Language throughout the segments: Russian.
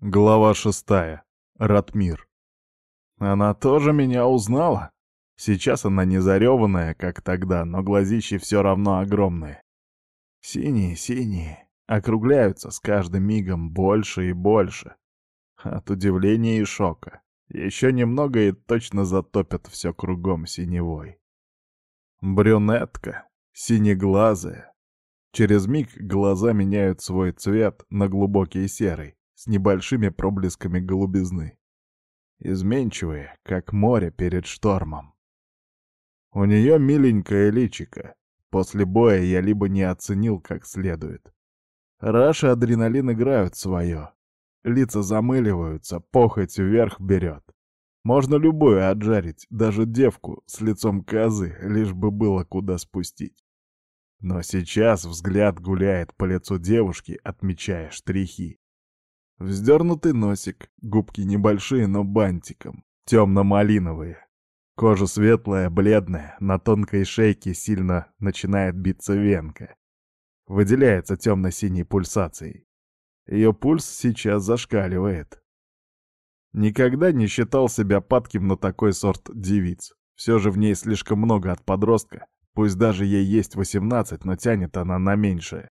Глава шестая. Ратмир. Она тоже меня узнала. Сейчас она не зареванная, как тогда, но глазищи все равно огромные. Синие, синие. Округляются с каждым мигом больше и больше. От удивления и шока. Еще немного и точно затопят все кругом синевой. Брюнетка, синеглазая. Через миг глаза меняют свой цвет на глубокий серый с небольшими проблесками голубизны. Изменчивые, как море перед штормом. У нее миленькое личико. После боя я либо не оценил как следует. Раша адреналин играют свое. Лица замыливаются, похоть вверх берет. Можно любую отжарить, даже девку с лицом козы, лишь бы было куда спустить. Но сейчас взгляд гуляет по лицу девушки, отмечая штрихи. Вздернутый носик, губки небольшие, но бантиком, темно-малиновые. Кожа светлая, бледная, на тонкой шейке сильно начинает биться венка. Выделяется темно-синей пульсацией. Ее пульс сейчас зашкаливает. Никогда не считал себя падким на такой сорт девиц. Все же в ней слишком много от подростка. Пусть даже ей есть 18, но тянет она на меньшее.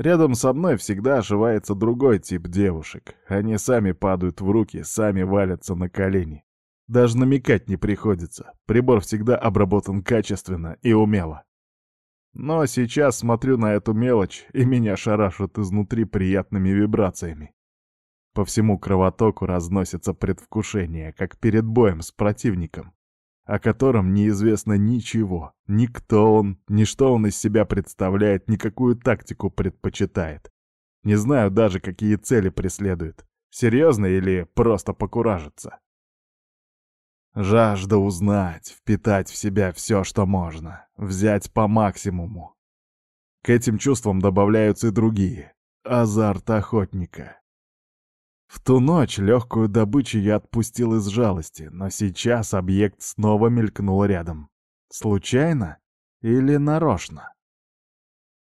Рядом со мной всегда оживается другой тип девушек. Они сами падают в руки, сами валятся на колени. Даже намекать не приходится. Прибор всегда обработан качественно и умело. Но сейчас смотрю на эту мелочь, и меня шарашат изнутри приятными вибрациями. По всему кровотоку разносится предвкушение, как перед боем с противником о котором неизвестно ничего. Никто он, ни что он из себя представляет, никакую тактику предпочитает. Не знаю даже, какие цели преследует. Серьезно или просто покуражится. Жажда узнать, впитать в себя все, что можно, взять по максимуму. К этим чувствам добавляются и другие. Азарт охотника. В ту ночь легкую добычу я отпустил из жалости, но сейчас объект снова мелькнул рядом. Случайно или нарочно?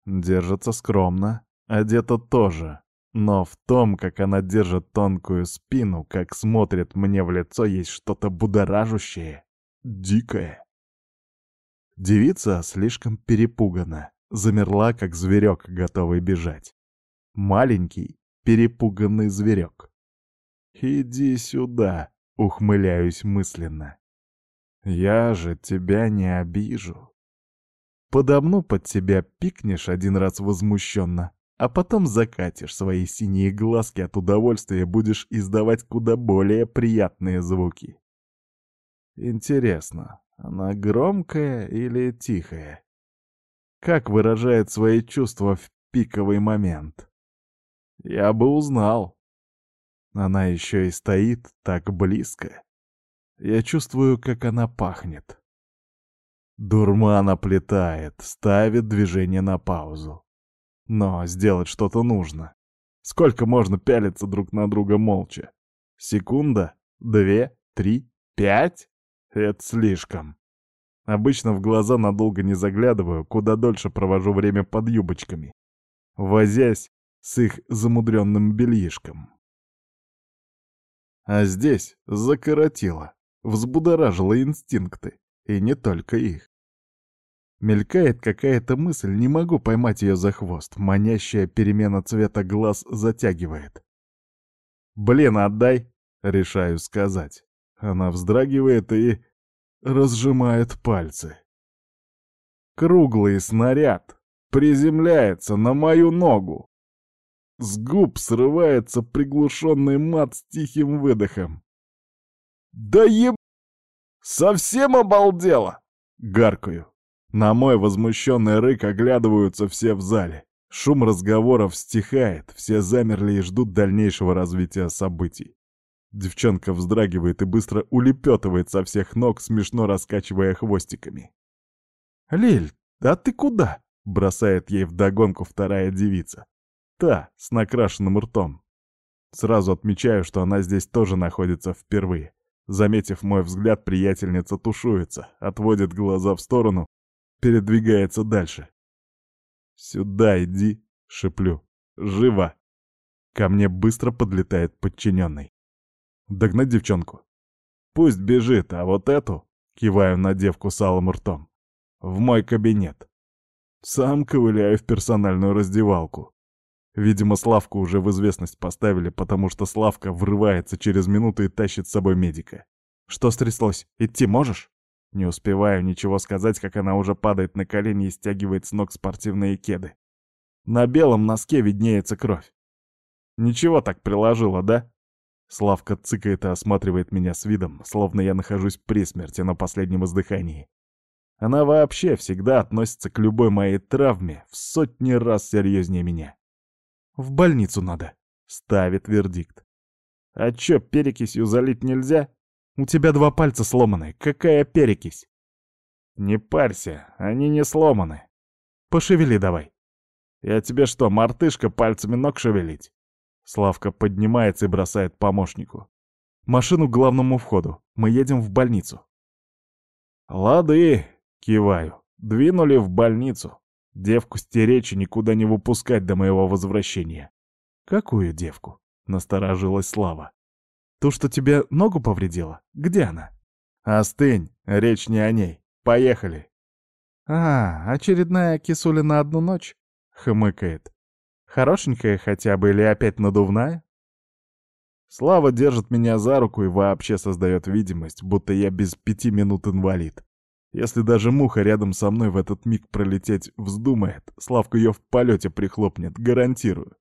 Держится скромно, одета тоже, но в том, как она держит тонкую спину, как смотрит мне в лицо, есть что-то будоражущее, дикое. Девица слишком перепугана, замерла, как зверек, готовый бежать. Маленький, перепуганный зверек. «Иди сюда!» — ухмыляюсь мысленно. «Я же тебя не обижу!» Подобно под тебя пикнешь один раз возмущенно, а потом закатишь свои синие глазки от удовольствия и будешь издавать куда более приятные звуки. Интересно, она громкая или тихая? Как выражает свои чувства в пиковый момент? Я бы узнал. Она еще и стоит так близко. Я чувствую, как она пахнет. Дурман оплетает, ставит движение на паузу. Но сделать что-то нужно. Сколько можно пялиться друг на друга молча? Секунда? Две? Три? Пять? Это слишком. Обычно в глаза надолго не заглядываю, куда дольше провожу время под юбочками, возясь с их замудренным бельишком. А здесь закоротило, взбудоражило инстинкты, и не только их. Мелькает какая-то мысль, не могу поймать ее за хвост, манящая перемена цвета глаз затягивает. «Блин, отдай!» — решаю сказать. Она вздрагивает и разжимает пальцы. Круглый снаряд приземляется на мою ногу. С губ срывается приглушенный мат с тихим выдохом. «Да еб... Совсем обалдела!» — гаркую. На мой возмущенный рык оглядываются все в зале. Шум разговоров стихает, все замерли и ждут дальнейшего развития событий. Девчонка вздрагивает и быстро улепетывает со всех ног, смешно раскачивая хвостиками. «Лиль, а ты куда?» — бросает ей вдогонку вторая девица та с накрашенным ртом. Сразу отмечаю, что она здесь тоже находится впервые. Заметив мой взгляд, приятельница тушуется, отводит глаза в сторону, передвигается дальше. «Сюда иди!» — шеплю. «Живо!» Ко мне быстро подлетает подчиненный. «Догнать девчонку!» «Пусть бежит, а вот эту...» — киваю на девку с алым ртом. «В мой кабинет!» Сам ковыляю в персональную раздевалку. Видимо, Славку уже в известность поставили, потому что Славка врывается через минуту и тащит с собой медика. «Что стряслось? Идти можешь?» Не успеваю ничего сказать, как она уже падает на колени и стягивает с ног спортивные кеды. На белом носке виднеется кровь. «Ничего так приложила, да?» Славка цыкает и осматривает меня с видом, словно я нахожусь при смерти на последнем издыхании. Она вообще всегда относится к любой моей травме в сотни раз серьезнее меня. В больницу надо!» — ставит вердикт. «А чё, перекисью залить нельзя? У тебя два пальца сломаны. Какая перекись?» «Не парься, они не сломаны. Пошевели давай». «Я тебе что, мартышка пальцами ног шевелить?» Славка поднимается и бросает помощнику. «Машину к главному входу. Мы едем в больницу». «Лады!» — киваю. «Двинули в больницу» девку стеречь и никуда не выпускать до моего возвращения. Какую девку? Насторожилась Слава. То, что тебе ногу повредило. Где она? Остынь, речь не о ней. Поехали. А, очередная кисуля на одну ночь? Хмыкает. Хорошенькая хотя бы или опять надувная? Слава держит меня за руку и вообще создает видимость, будто я без пяти минут инвалид. Если даже муха рядом со мной в этот миг пролететь вздумает, Славка ее в полете прихлопнет, гарантирую.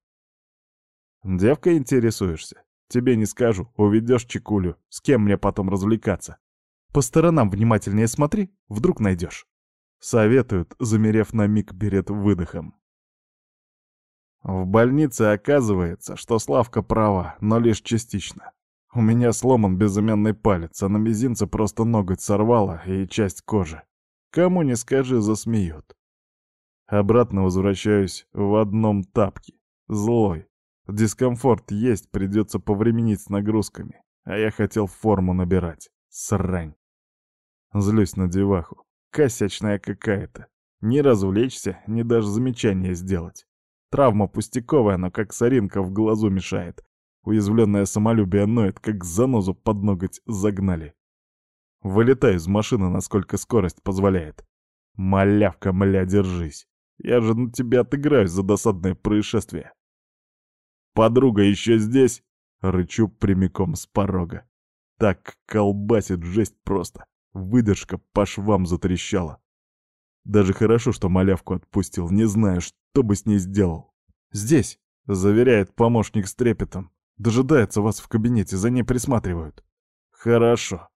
Девка интересуешься? Тебе не скажу, уведешь чекулю, с кем мне потом развлекаться. По сторонам внимательнее смотри, вдруг найдешь. Советуют, замерев на миг перед выдохом. В больнице оказывается, что Славка права, но лишь частично. У меня сломан безымянный палец, а на мизинце просто ноготь сорвало и часть кожи. Кому не скажи, засмеют. Обратно возвращаюсь в одном тапке. Злой. Дискомфорт есть, придется повременить с нагрузками. А я хотел форму набирать. Срань. Злюсь на деваху. Косячная какая-то. Не развлечься, не даже замечание сделать. Травма пустяковая, но как соринка в глазу мешает. Уязвленная самолюбие Бионоид, как занозу под ноготь загнали. Вылетаю из машины, насколько скорость позволяет. Малявка, мля, держись. Я же на тебя отыграюсь за досадное происшествие. Подруга еще здесь? Рычу прямиком с порога. Так колбасит жесть просто. Выдержка по швам затрещала. Даже хорошо, что малявку отпустил, не знаю, что бы с ней сделал. «Здесь», — заверяет помощник с трепетом. Дожидаются вас в кабинете, за ней присматривают. Хорошо.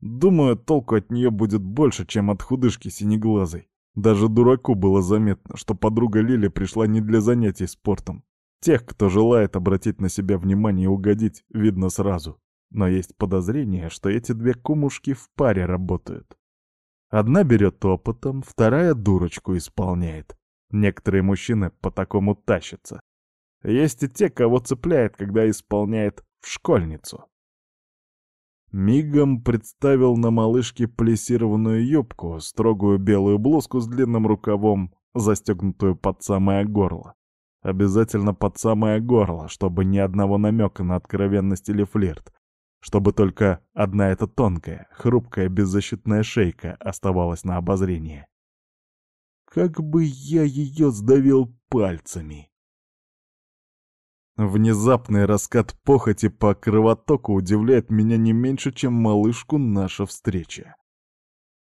Думаю, толку от нее будет больше, чем от худышки синеглазой. Даже дураку было заметно, что подруга Лили пришла не для занятий спортом. Тех, кто желает обратить на себя внимание и угодить, видно сразу. Но есть подозрение, что эти две кумушки в паре работают. Одна берет опытом, вторая дурочку исполняет. Некоторые мужчины по такому тащатся. Есть и те, кого цепляет, когда исполняет в школьницу. Мигом представил на малышке плесированную юбку, строгую белую блузку с длинным рукавом, застегнутую под самое горло. Обязательно под самое горло, чтобы ни одного намека на откровенность или флирт. Чтобы только одна эта тонкая, хрупкая, беззащитная шейка оставалась на обозрении. Как бы я ее сдавил пальцами! Внезапный раскат похоти по кровотоку удивляет меня не меньше, чем малышку наша встреча.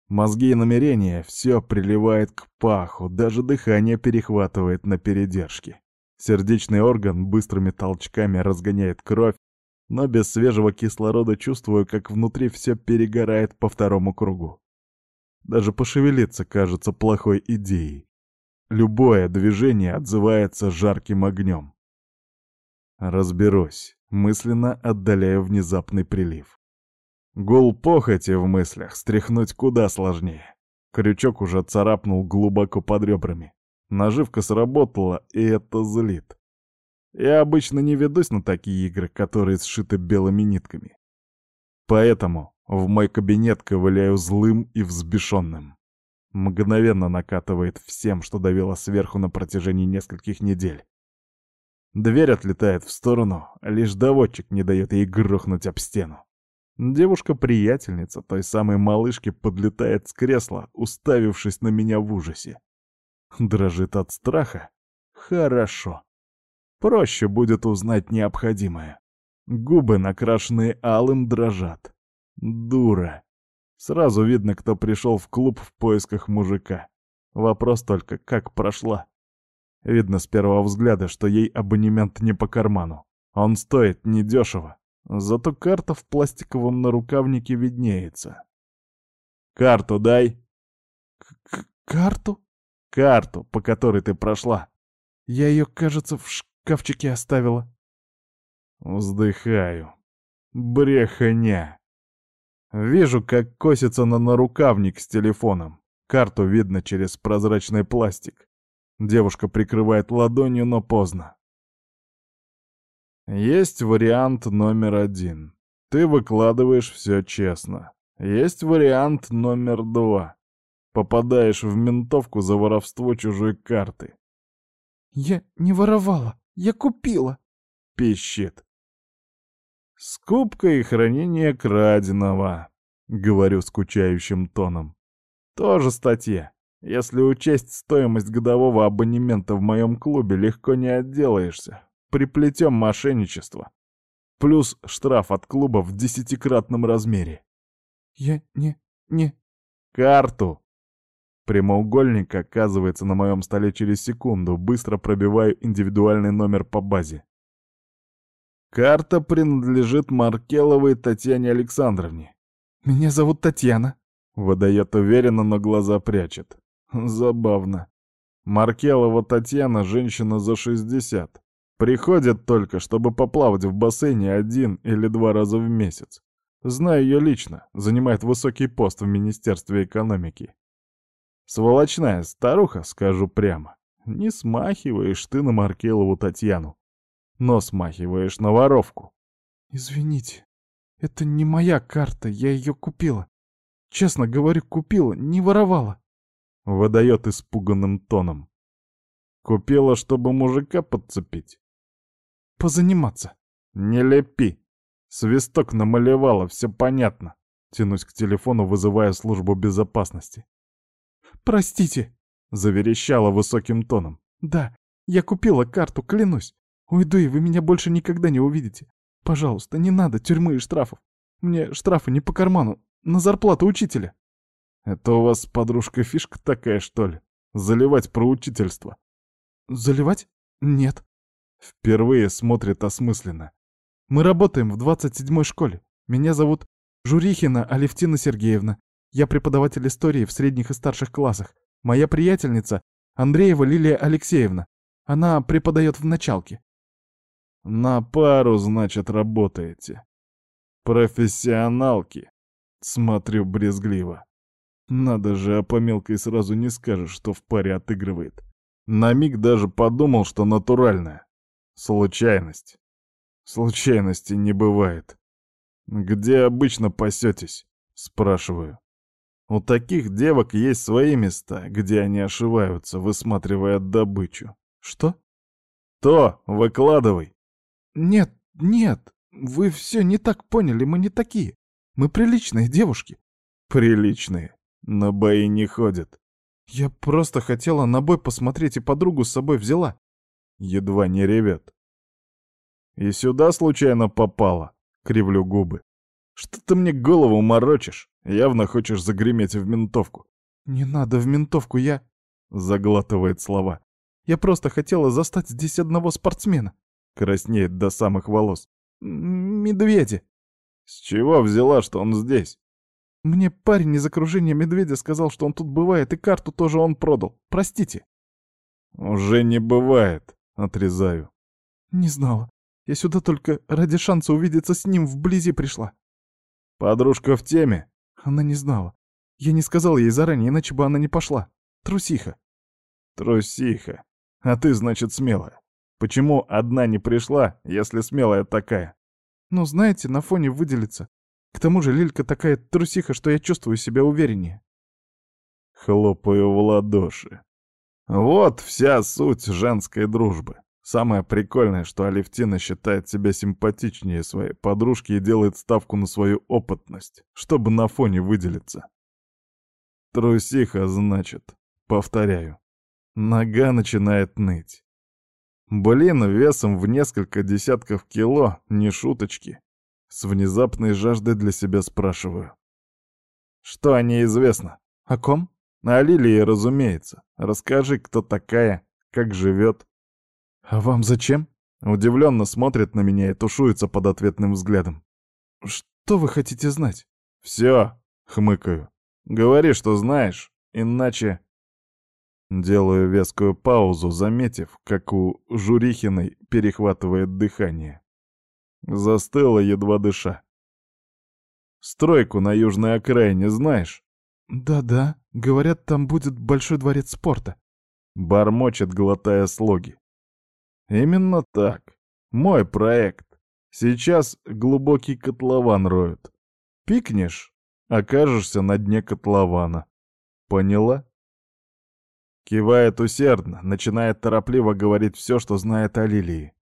Мозги и намерения — все приливает к паху, даже дыхание перехватывает на передержке. Сердечный орган быстрыми толчками разгоняет кровь, но без свежего кислорода чувствую, как внутри все перегорает по второму кругу. Даже пошевелиться кажется плохой идеей. Любое движение отзывается жарким огнем. Разберусь, мысленно отдаляя внезапный прилив. Гул похоти в мыслях стряхнуть куда сложнее. Крючок уже царапнул глубоко под ребрами. Наживка сработала, и это злит. Я обычно не ведусь на такие игры, которые сшиты белыми нитками. Поэтому в мой кабинет ковыляю злым и взбешенным. Мгновенно накатывает всем, что давило сверху на протяжении нескольких недель. Дверь отлетает в сторону, лишь доводчик не дает ей грохнуть об стену. Девушка-приятельница той самой малышки подлетает с кресла, уставившись на меня в ужасе. Дрожит от страха? Хорошо. Проще будет узнать необходимое. Губы, накрашенные алым, дрожат. Дура. Сразу видно, кто пришел в клуб в поисках мужика. Вопрос только, как прошла Видно с первого взгляда, что ей абонемент не по карману. Он стоит недешево. Зато карта в пластиковом нарукавнике виднеется. «Карту дай!» К -к «Карту?» «Карту, по которой ты прошла!» «Я ее, кажется, в шкафчике оставила». Вздыхаю. Брехня. Вижу, как косится на нарукавник с телефоном. Карту видно через прозрачный пластик. Девушка прикрывает ладонью, но поздно. Есть вариант номер один. Ты выкладываешь все честно. Есть вариант номер два. Попадаешь в ментовку за воровство чужой карты. «Я не воровала, я купила!» — пищит. «Скупка и хранение краденого», — говорю скучающим тоном. «Тоже статья. Если учесть стоимость годового абонемента в моем клубе, легко не отделаешься. Приплетем мошенничество. Плюс штраф от клуба в десятикратном размере. Я не... не... Карту! Прямоугольник оказывается на моем столе через секунду. Быстро пробиваю индивидуальный номер по базе. Карта принадлежит Маркеловой Татьяне Александровне. «Меня зовут Татьяна», — выдает уверенно, но глаза прячет. Забавно. Маркелова Татьяна, женщина за 60. Приходит только, чтобы поплавать в бассейне один или два раза в месяц. Знаю ее лично, занимает высокий пост в Министерстве экономики. Сволочная старуха, скажу прямо. Не смахиваешь ты на Маркелову Татьяну, но смахиваешь на воровку. Извините, это не моя карта, я ее купила. Честно говорю, купила, не воровала. — выдает испуганным тоном. «Купила, чтобы мужика подцепить?» «Позаниматься». «Не лепи!» Свисток намалевала, все понятно. Тянусь к телефону, вызывая службу безопасности. «Простите!» — заверещала высоким тоном. «Да, я купила карту, клянусь. Уйду, и вы меня больше никогда не увидите. Пожалуйста, не надо тюрьмы и штрафов. Мне штрафы не по карману, на зарплату учителя». Это у вас, подружка, фишка такая, что ли? Заливать про учительство. Заливать? Нет. Впервые смотрит осмысленно. Мы работаем в 27-й школе. Меня зовут Журихина Алевтина Сергеевна. Я преподаватель истории в средних и старших классах. Моя приятельница Андреева Лилия Алексеевна. Она преподает в началке. На пару, значит, работаете. Профессионалки. Смотрю брезгливо. Надо же, а по мелкой сразу не скажешь, что в паре отыгрывает. На миг даже подумал, что натуральная. Случайность. Случайности не бывает. Где обычно пасетесь? Спрашиваю. У таких девок есть свои места, где они ошиваются, высматривая добычу. Что? То, выкладывай. Нет, нет, вы все не так поняли, мы не такие. Мы приличные девушки. Приличные. На бои не ходит. Я просто хотела на бой посмотреть и подругу с собой взяла. Едва не ревет. И сюда случайно попала. Кривлю губы. Что ты мне голову морочишь? Явно хочешь загреметь в ментовку. Не надо в ментовку, я... Заглатывает слова. Я просто хотела застать здесь одного спортсмена. Краснеет до самых волос. Медведи. С чего взяла, что он здесь? Мне парень из окружения медведя сказал, что он тут бывает, и карту тоже он продал. Простите. Уже не бывает, отрезаю. Не знала. Я сюда только ради шанса увидеться с ним вблизи пришла. Подружка в теме? Она не знала. Я не сказал ей заранее, иначе бы она не пошла. Трусиха. Трусиха. А ты, значит, смелая. Почему одна не пришла, если смелая такая? Ну, знаете, на фоне выделиться. К тому же Лилька такая трусиха, что я чувствую себя увереннее. Хлопаю в ладоши. Вот вся суть женской дружбы. Самое прикольное, что Алевтина считает себя симпатичнее своей подружки и делает ставку на свою опытность, чтобы на фоне выделиться. Трусиха, значит. Повторяю. Нога начинает ныть. Блин, весом в несколько десятков кило, не шуточки. С внезапной жаждой для себя спрашиваю. «Что о ней известно? О ком?» «О Лилии, разумеется. Расскажи, кто такая, как живет». «А вам зачем?» Удивленно смотрит на меня и тушуется под ответным взглядом. «Что вы хотите знать?» «Все», — хмыкаю. «Говори, что знаешь, иначе...» Делаю вескую паузу, заметив, как у Журихиной перехватывает дыхание. Застыла, едва дыша. «Стройку на южной окраине знаешь?» «Да-да, говорят, там будет большой дворец спорта», — бормочет, глотая слоги. «Именно так. Мой проект. Сейчас глубокий котлован роют. Пикнешь — окажешься на дне котлована. Поняла?» Кивает усердно, начинает торопливо говорить все, что знает о Лилии.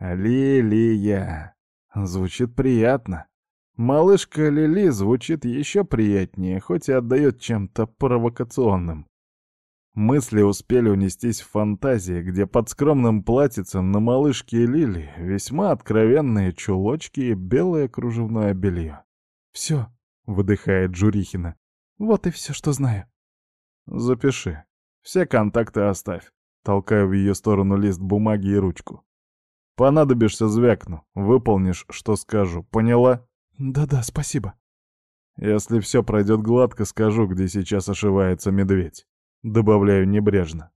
Лилия. Звучит приятно. Малышка Лили звучит еще приятнее, хоть и отдает чем-то провокационным. Мысли успели унестись в фантазии, где под скромным платьицем на малышке Лили весьма откровенные чулочки и белое кружевное белье. «Все», — выдыхает Журихина, — «вот и все, что знаю». «Запиши. Все контакты оставь». Толкаю в ее сторону лист бумаги и ручку. Понадобишься звякну, выполнишь, что скажу, поняла? Да-да, спасибо. Если все пройдет гладко, скажу, где сейчас ошивается медведь. Добавляю небрежно.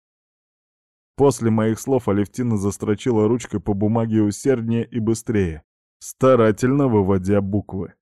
После моих слов Алевтина застрочила ручкой по бумаге усерднее и быстрее, старательно выводя буквы.